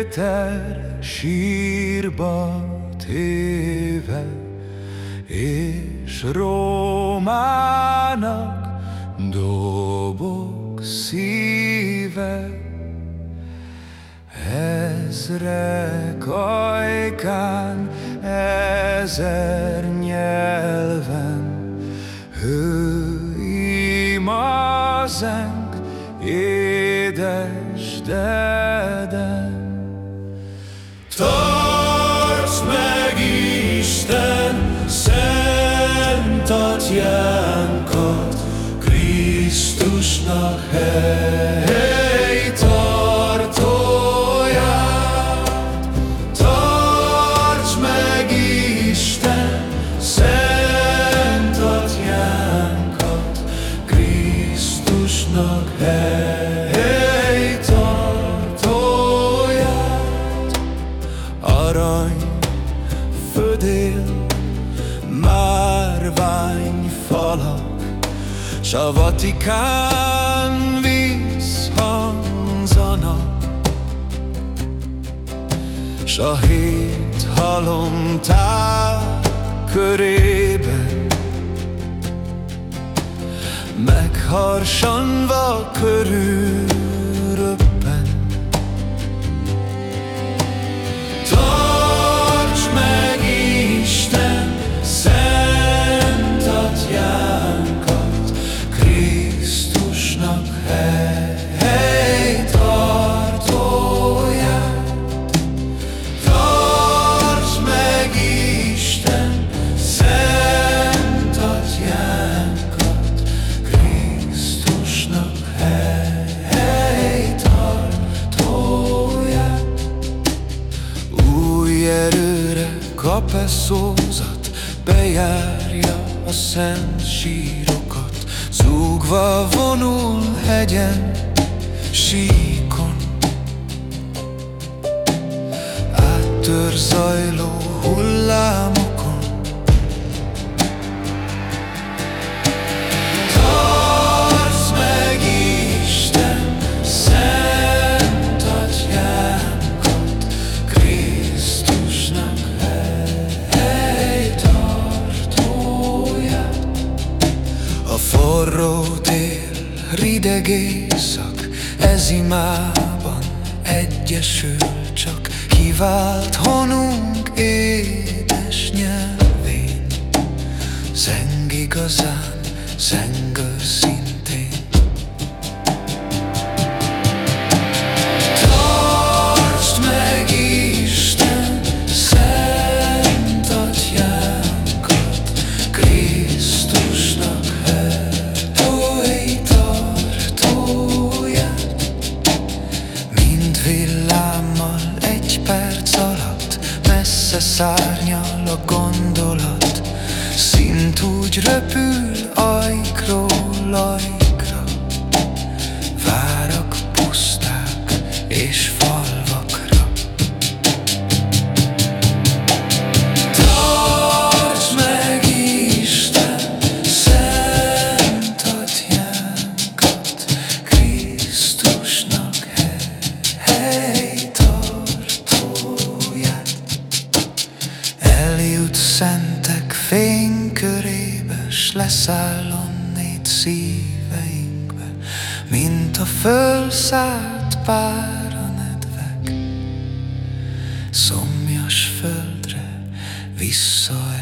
Péter sírba téve, és Rómának dobog szíve. Ezrek ajkán, ezer nyelven, hő imazeng, édes deden. Krisztusnak hely tartóját. Tarts meg Isten szent atyánkat, Krisztusnak hely tartóját. arany, s a Vatikán vízhangzanak, s a hét halomtár körében megharsanva körül szózat, bejárja a szent sírokat, Zúgva vonul hegyen, síkon. Áttör zajló forró tél, rideg éjszak, ez imában egyesül csak, kivált honunk édes nyelvén. Zeng igazán, zeng szárnyal a gondolat. Szint úgy röpül ajkról ajkra. Várak puszták és szentek fénykörébe S leszáll onnét szíveinkbe Mint a fölszállt pár a nedvek. Szomjas földre vissza